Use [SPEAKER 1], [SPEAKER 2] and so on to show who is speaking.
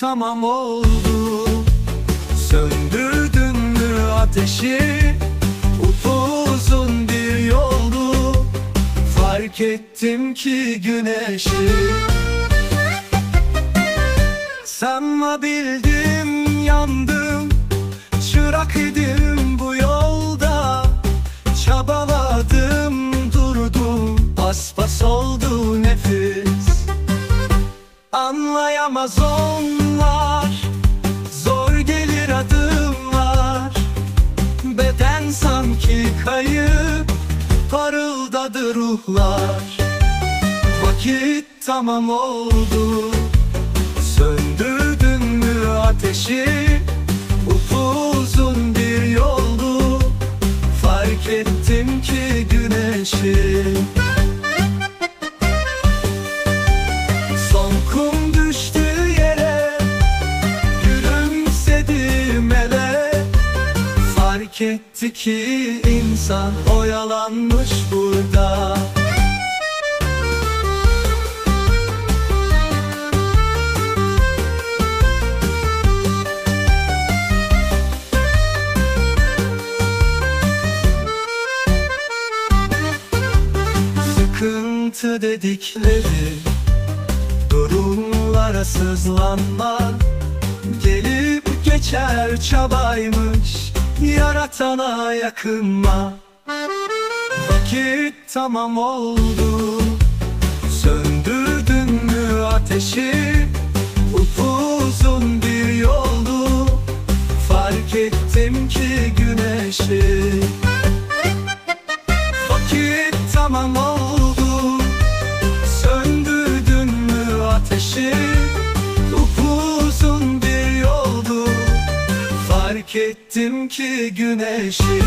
[SPEAKER 1] tamam oldu. Söndürdün mü ateşi Upuzun bir yoldu. Fark ettim ki güneşi. Sanmabildim yandım. Çırak idim Anlayamaz onlar Zor gelir adımlar. Beden sanki kayıp Parıldadı ruhlar. Vakit tamam oldu Söndürdün mü ateşi etti ki insan oyalanmış burada. Sıkıntı dedikleri Durumlara sızlanma Gelip geçer çabaymış Yaratana yakınma. Vakit tamam oldu. Söndürdün mü ateşi? Upuzun bir yoldu. Fark ettim ki güneşi ettim ki güneşi